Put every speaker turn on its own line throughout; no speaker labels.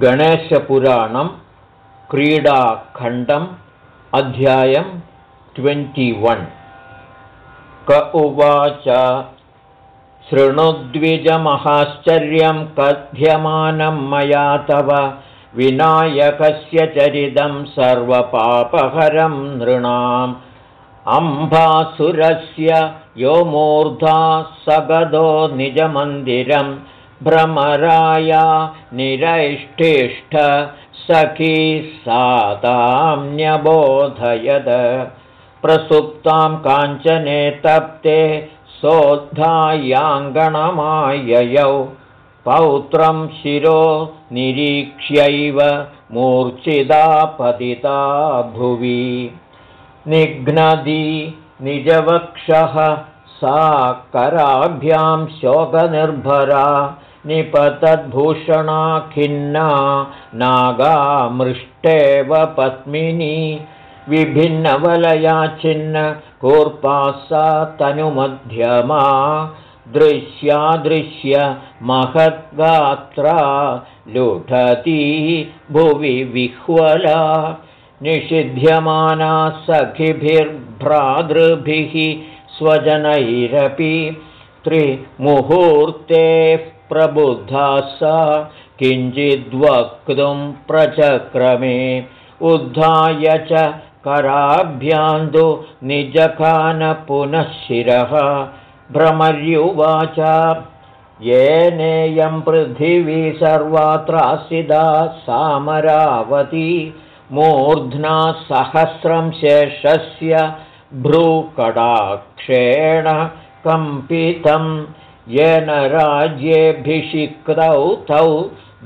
गणेशपुराणं क्रीडाखण्डम् अध्यायं ट्वेण्टिवन् क उवाच शृणुद्विजमहाश्चर्यं कथ्यमानं मया तव विनायकस्य चरितं सर्वपापहरं नृणाम्। अम्भासुरस्य यो मूर्धा सगदो निजमन्दिरं भ्रमराया निरैष्ठिष्ठ सखी सातां न्यबोधयद प्रसुप्तां काञ्चने तप्ते सोद्धायाङ्गणमाययौ पौत्रं शिरो निरीक्ष्यैव मूर्च्छिदा पतिता भुवि। निघ्नदी निजवक्षः सा कराभ्यां शोकनिर्भरा निपतद्भूषणा खिन्ना नागामृष्टेव पत्मिनी विभिन्नवलया छिन्न कूर्पा तनुमध्यमा दृश्यादृश्य महद्गात्रा लुठती भुवि विह्वला निषिध्यमाना सखिभिर्भ्रातृभिः स्वजनैरपि त्रिमुहूर्तेः प्रबुद्धा सा किञ्चिद्वक्तुं प्रचक्रमे। उद्धाय च कराभ्यान्तु निजखानपुनः शिरः। भ्रमर्युवाच येनेयं पृथिवी सर्वात्रासिदा सामरावती। मूर्ध्ना सहस्रं शेषस्य भ्रूकडाक्षेण कम्पितं येन राज्येऽभिषिक्तौ तौ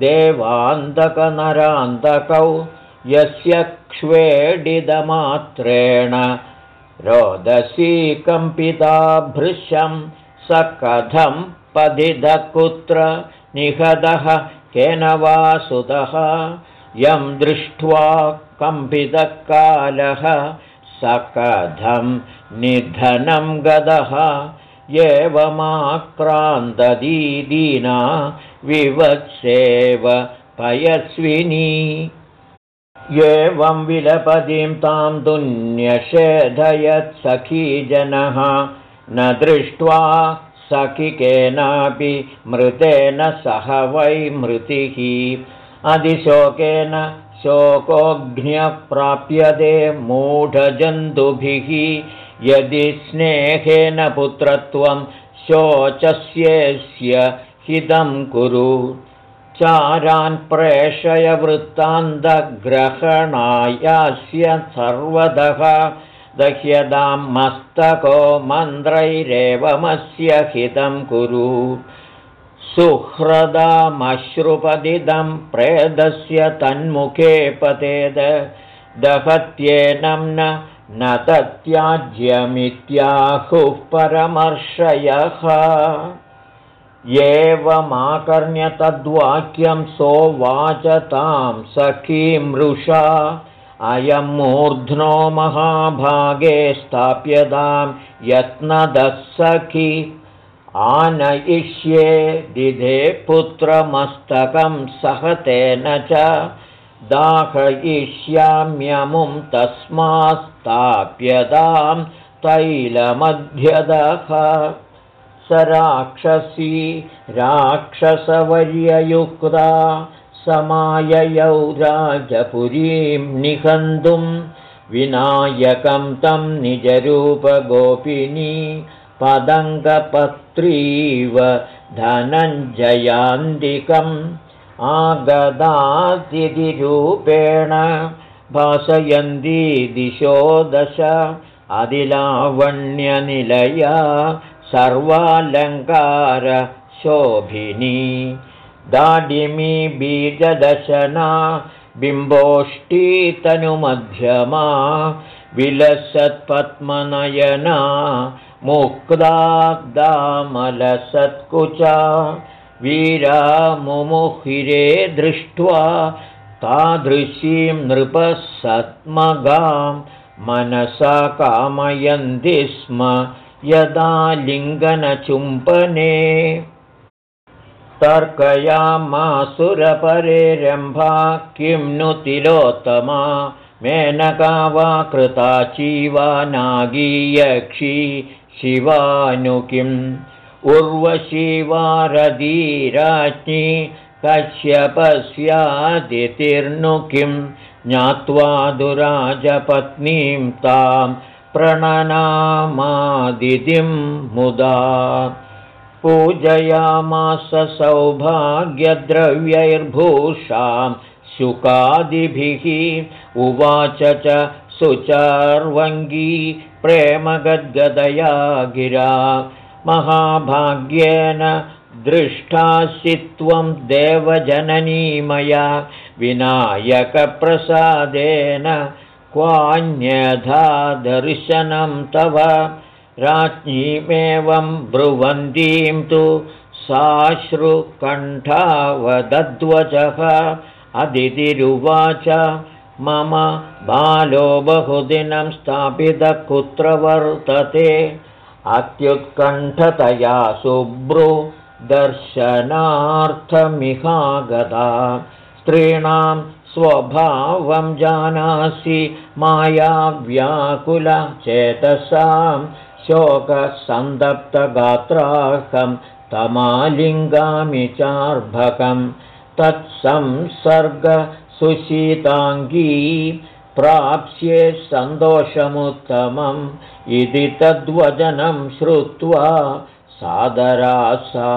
देवान्तकनरान्तकौ यस्य क्ष्वेडिदमात्रेण रोदसी कम्पिता भृशं स कथं पदिदः कुत्र निहतः केन वा सुतः यं दृष्ट्वा कम्पितकालः स कथं निधनं गदः एवमाक्रान्तदीदीना विवत्सेव पयस्विनी एवं विलपदीं तां दुन्यषेधयत्सखीजनः न दृष्ट्वा सखि केनापि मृतेन सह वै मृतिः। अधिशोकेन शोकोऽघ्न्यप्राप्यते मूढजन्तुभिः यदि स्नेहेन पुत्रत्वं शोचस्येस्य हितं कुरु। चारान् प्रेषय वृत्तान्तग्रहणायास्य सर्वतः दह्यतां मस्तको मन्त्रैरेवमस्य हितं कुरु। सुह्रदामश्रुपदिदं प्रेदस्य तन्मुखे पतेद। दहत्येनं न तत्याज्यमित्याहुः परमर्षयः एवमाकर्ण्य तद्वाक्यं सोवाच तां सखीमृषा अयं मूर्ध्नो महाभागे स्थाप्यतां यत्नदः सखी। आनयिष्ये दिधे पुत्रमस्तकं सहतेन च दाहयिष्याम्यमुं तस्मात्स्थाप्यतां तैलमध्यदः स राक्षसी राक्षसवर्ययुक्ता समाययौ राजपुरीं निहन्तुं विनायकं तं निजरूपगोपिनी पदङ्गपत्रीव धनञ्जयान्तिकम् आगदातिथिरूपेण भासयन्ती दिशो दश अधिलावण्यनिलया सर्वालङ्कारशोभिनी। दाडिमी बीजदशना बिम्बोष्टीतनुमध्यमा विलसत्पद्मनयना मुक्ताब्दामलसत्कुचा वीरामुमुहिरे दृष्ट्वा तादृशीं नृपसत्मगां मनसा कामयन्ति स्म यदा लिङ्गनचुम्बने तर्कयामासुरपरे रम्भा किं नु तिलोत्तमा मेनका वा कृता चीवा नागीयक्षी शिवानु किम् उर्वशिवारधीराज्ञी कश्यपस्यादितिर्नु किं ज्ञात्वा दुराजपत्नीं तां प्रणनामादितिं मुदा पूजयामास सौभाग्यद्रव्यैर्भूषां शुकादिभिः उवाच च सुचार्वङ्गी प्रेमगद्गदया गिरा महाभाग्येन दृष्टासि त्वं देवजननी मया विनायकप्रसादेन क्वान्यथा दर्शनं तव राज्ञीमेवं ब्रुवन्तीं तु साश्रुकण्ठावदध्वजः अदितिरुवाच मम बालो बहुदिनं स्थापितः कुत्र वर्तते अत्युत्कण्ठतया शुभ्रु दर्शनार्थमिहागता। स्त्रीणां स्वभावं जानासि मायाव्याकुलचेतसां। शोकसन्दप्तगात्राहं तमालिङ्गामि चार्भकं। तत्संसर्गसुशीताङ्गी प्राप्स्ये सन्तोषमुत्तमम् इति तद्वचनं श्रुत्वा सादरा सा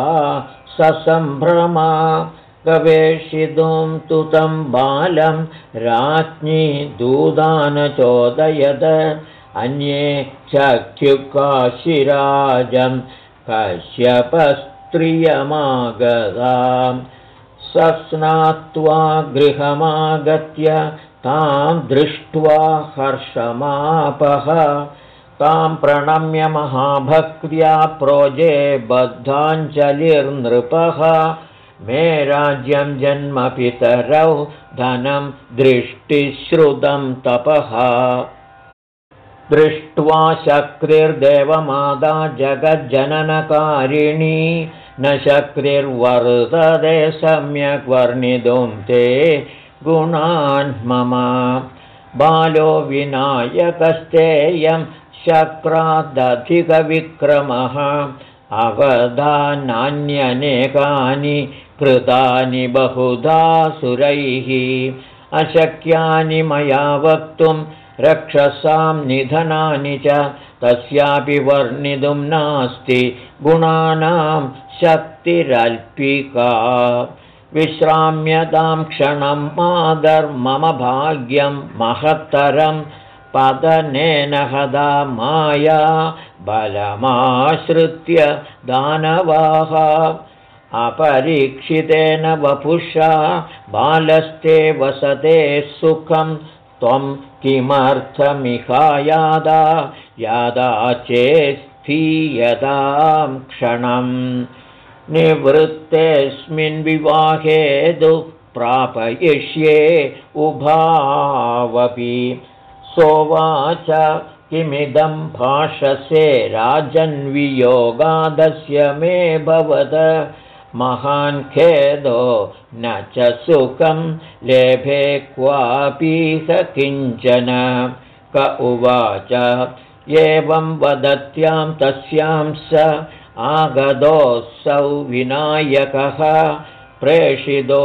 ससम्भ्रमा गवेषितुं तु तं बालं राज्ञी दूदानचोदयद। अन्ये चख्युकाशिराजं कश्यपस्त्रियमागतां सस्नात्वा गृहमागत्य तां दृष्ट्वा हर्षमापः तां प्रणम्य महाभक्त्या प्रोजे बद्धाञ्जलिर्नृपः। मे राज्यं जन्मपितरौ धनं दृष्टिश्रुतं तपः। दृष्ट्वा शक्तिर्देवमादा जगज्जननकारिणी न शक्तिर्वर्तते सम्यक् वर्णितुं ते गुणान् मम। बालो विनायकस्तेयं शक्रादधिकविक्रमः। अवधानान्यनेकानि कृतानि बहुधा सुरैः। अशक्यानि मया वक्तुं रक्षसां निधनानि च तस्यापि वर्णितुं नास्ति गुणानां शक्तिरल्पिका विश्राम्यतां क्षणं मादर्मम भाग्यं महत्तरं पदनेन हदा माया बलमाश्रित्य दानवाः। अपरीक्षितेन वपुषा बालस्ते वसते सुखं त्वं किमर्थमिहायादा यादा चेत्स्थीयतां क्षणम् निवृत्तेऽस्मिन् विवाहे दुःप्रापयिष्ये उभावपि। सोवाच किमिदं भाषसे राजन्वियोगादस्य मे भवद। महान् खेदो न च सुखं लेभे क्वापीह किञ्चन। क उवाच एवं वदत्यां तस्यां स आगतोऽसौ विनायकः प्रेषितो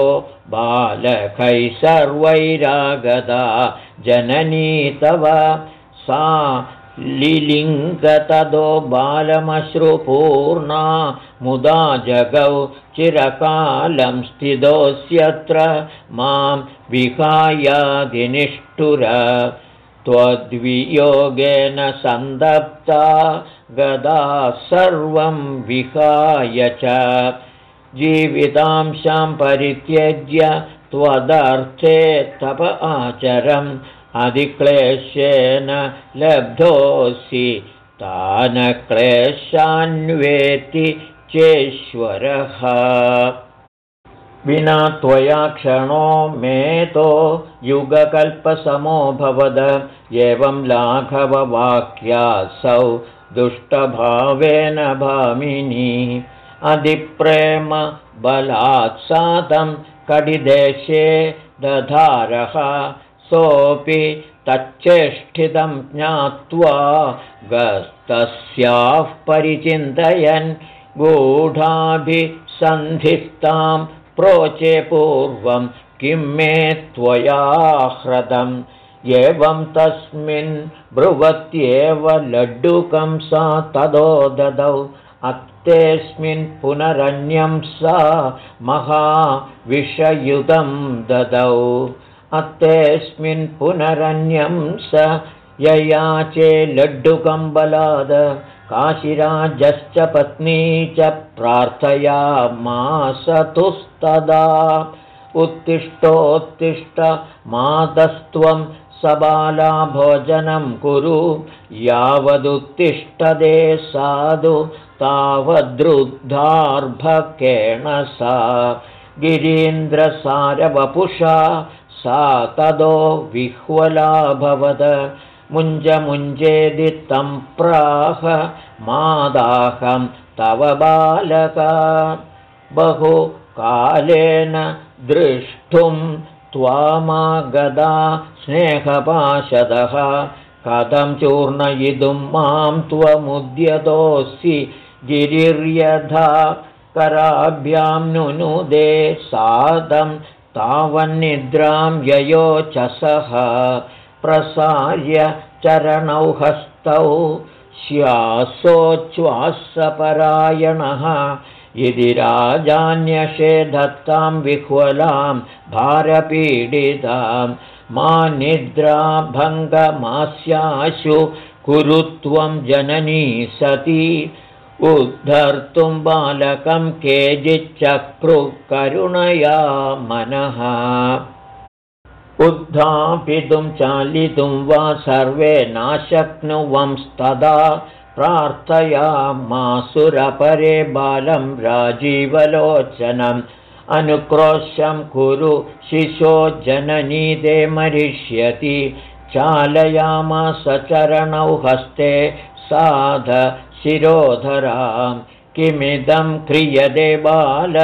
बालकैः सर्वैरागदा जननी तव सा लिलिङ्गतदो बालमश्रुपूर्णा मुदा जगौ चिरकालं स्थितोऽस्यत्र मां विहायादिनिष्ठुर त्वद्वियोगेन सन्दप्ता गदा सर्वं विहाय च। जीवितांशां परित्यज्य त्वदर्थे तप आचरम् अधिक्लेशेन लब्धोऽसि तान् क्लेशान्वेति चेश्वरः विना त्वया क्षणो मेतो युगकल्पसमो भवद। एवं लाघववाक्यासौ दुष्टभावेन भामिनी। अधिप्रेम बलात्सादं कडिदेशे दधारः। सोऽपि तच्चेष्टितं ज्ञात्वा गस्तस्याः परिचिन्तयन् गूढाभिसन्धिस्तां प्रोचे पूर्वं किं मे त्वया ह्रदम् एवं तस्मिन् ब्रुवत्येव लड्डुकं सा तदो ददौ। अत्तेऽस्मिन् पुनरन्यं सा महाविषयुतं ददौ। अत्तेऽस्मिन् पुनरन्यं स ययाचे लड्डुकं बलाद काशिराजश्च पत्नी च प्रार्थयामासतुस्तदा। उत्तिष्ठोत्तिष्ठ मातस्त्वं सबाला भोजनं कुरु यावदुत्तिष्ठदे साधु तावद्रुद्धार्भकेण सा। गिरीन्द्रसारवपुषा सा तदो विह्वलाभवद मुञ्जमुञ्जेदि तं प्राह मादाहं तव बालका। बहुकालेन द्रष्टुं त्वामागदा स्नेहपाशदः। कथं चूर्णयितुं मां त्वमुद्यतोऽसि गिरिर्यथा कराभ्यां नुनुदे सादं तावन्निद्रां ययोचसः प्रसार्य चरणौ हस्तौ स्यासोच्छ्वासपरायणः। यदि राजान्यशे दत्तां विह्वलां भारपीडितां मा निद्राभङ्गमास्याशु कुरु त्वं जननी सती उद्धर्तुं बालकं केचिच्चक्रुकरुणया मनः उद्धापितुं चालितुं वा सर्वे नाशक्नुवंस्तदा प्रार्थयामासुरपरे बालं राजीवलोचनम् अनुक्रोशं कुरु शिशो जननीदे मरिष्यति चालयामासचरणौ हस्ते साध शिरोधरां किमिदं क्रियते बाल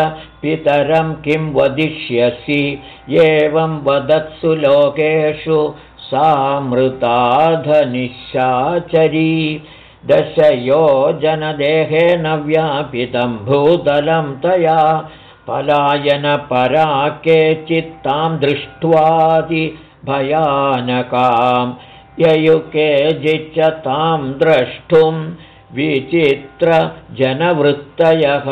पितरं किं वदिष्यसि? एवं वदत्सु लोकेषु सा मृताधनिशाचरी दशयोजनदेहेन व्यापितं भूतलं तया। पलायनपरा चित्तां दृष्ट्वादिभयानकां ययुकेजिच्च तां द्रष्टुं विचित्रजनवृत्तयः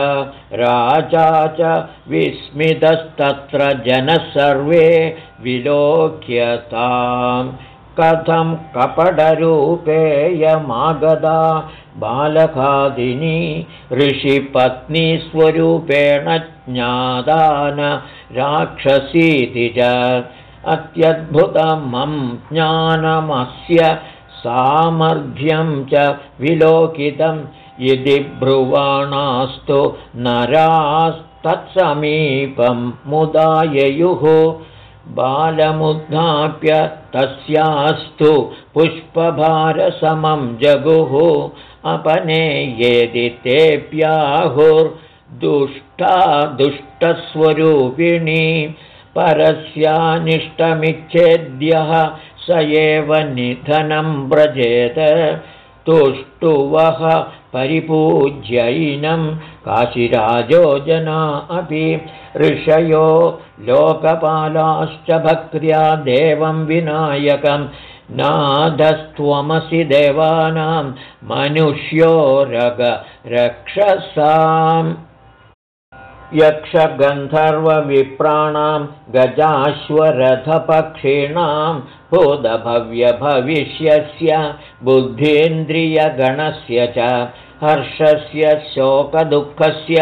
राजा च विस्मितस्तत्र जनः सर्वे विलोक्यताम् कथं कपटरूपेयमागदा बालकादिनी ऋषिपत्नीस्वरूपेण ज्ञादान राक्षसीति च। अत्यद्भुतमं ज्ञानमस्य सामर्थ्यं च विलोकितं यदि ब्रुवाणास्तु नरास्तत्समीपं मुदाययुः। बालमुद्धाप्य तस्यास्तु पुष्पभारसमं जगुः। अपने यदि तेऽप्याहुर्दुष्टा दुष्टस्वरूपिणी परस्यानिष्टमिच्छेद्यः स एव निधनं व्रजेत। तुष्टुवः परिपूज्यैनं काशिराजो जना अपि ऋषयो लोकपालाश्च भक्त्या देवं विनायकं। नादस्त्वमसि देवानां मनुष्यो रग रक्षसाम् यक्षगन्धर्वविप्राणां गजाश्वरथपक्षिणां भूतभव्यभविष्यस्य बुद्धीन्द्रियगणस्य च हर्षस्य शोकदुःखस्य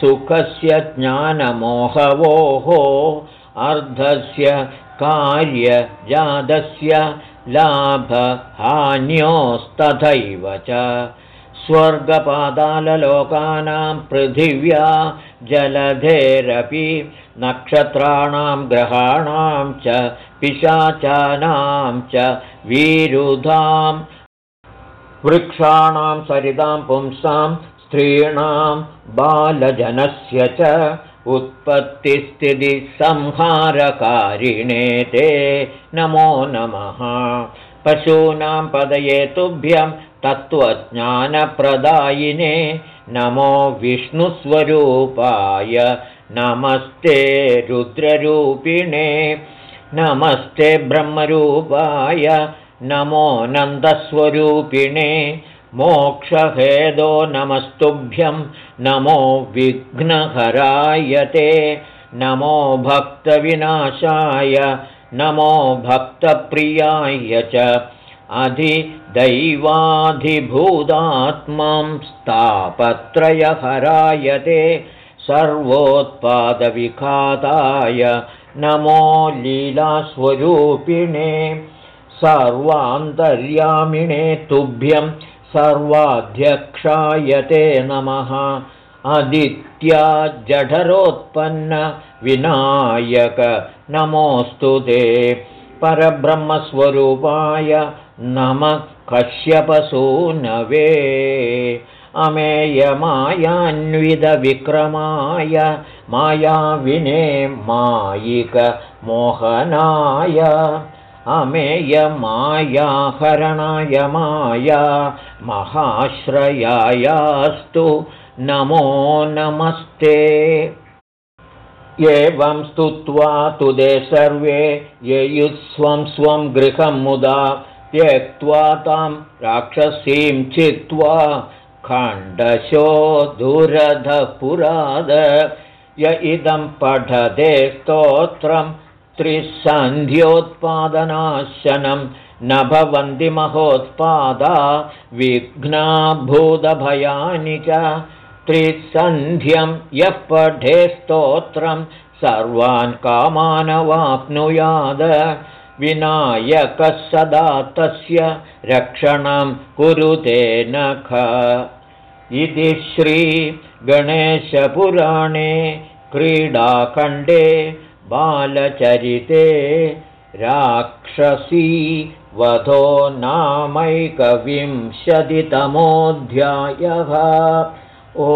सुखस्य ज्ञानमोहवोः अर्धस्य कार्यजातस्य लाभहान्योस्तथैव च स्वर्गपादाललोकानां पृथिव्या जलधेरपि नक्षत्राणां ग्रहाणां च पिशाचानां च वीरुधां वृक्षाणां सरितां पुंसां स्त्रीणां बालजनस्य च उत्पत्तिस्थितिसंहारकारिणे ते नमो नमः। पशूनां पदये तुभ्यं तत्त्वज्ञानप्रदायिने नमो विष्णुस्वरूपाय नमस्ते रुद्ररूपिणे नमस्ते ब्रह्मरूपाय नमो नन्दस्वरूपिणे मोक्षहेदो नमस्तुभ्यं नमो विघ्नहरायते नमो भक्तविनाशाय नमो भक्तप्रियाय च अधिदैवाधिभूतात्मं स्थापत्रयहरायते सर्वोत्पादविखाताय नमो लीलास्वरूपिणे सर्वान्तर्यामिणे तुभ्यं सर्वाध्यक्षायते नमः। अदित्या जठरोत्पन्न विनायक नमोऽस्तु ते। परब्रह्मस्वरूपाय नमः कश्यपसूनवे अमेयमायान्वितविक्रमाय मायाविने मायिकमोहनाय अमेयमायाहरणाय माया महाश्रयायास्तु। नमो नमस्ते। एवं स्तुत्वा तु ते सर्वे ययुस्वं स्वं गृहं मुदा त्यक्त्वा तां राक्षसीं चित्वा खण्डशो दुरधपुराद। य इदं पठते स्तोत्रं त्रिसन्ध्योत्पादनाशनं। न भवन्ति महोत्पादा विघ्नाभूतभयानि च। त्रिसन्ध्यं यः पठे स्तोत्रं सर्वान् कामानवाप्नुयाद विनायकः सदा तस्य रक्षणं कुरुते नख। इति श्रीगणेशपुराणे क्रीडाखण्डे बालचरिते राक्षसी वधो नामैकविंशतितमोऽध्यायः। ॐ